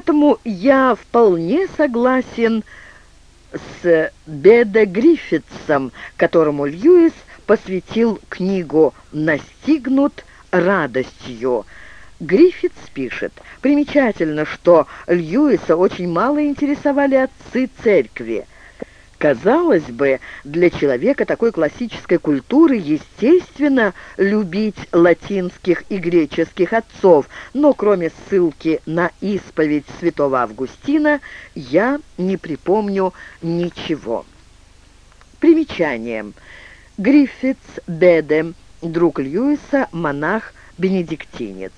Поэтому я вполне согласен с Беда Гриффитсом, которому Льюис посвятил книгу «Настигнут радостью». Гриффитс пишет, примечательно, что Льюиса очень мало интересовали отцы церкви. Казалось бы, для человека такой классической культуры естественно любить латинских и греческих отцов, но кроме ссылки на исповедь святого Августина я не припомню ничего. Примечание. Гриффитс Беде, друг Льюиса, монах-бенедиктинец.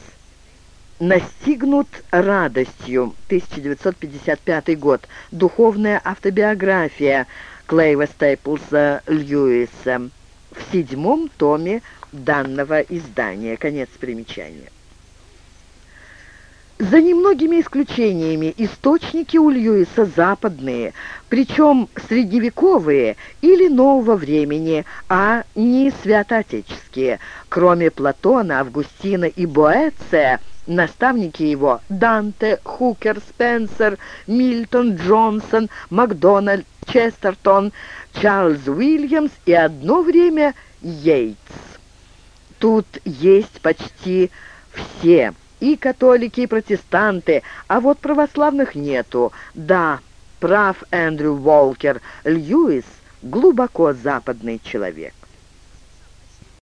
«Настигнут радостью», 1955 год, духовная автобиография Клейва Стейплса Льюиса в седьмом томе данного издания. Конец примечания. За немногими исключениями источники у Льюиса западные, причем средневековые или нового времени, а не святоотеческие. Кроме Платона, Августина и Боэция – Наставники его – Данте, Хукер, Спенсер, Мильтон, Джонсон, Макдональд, Честертон, Чарльз Уильямс и одно время Йейтс. Тут есть почти все, и католики, и протестанты, а вот православных нету. Да, прав Эндрю Волкер, Льюис – глубоко западный человек.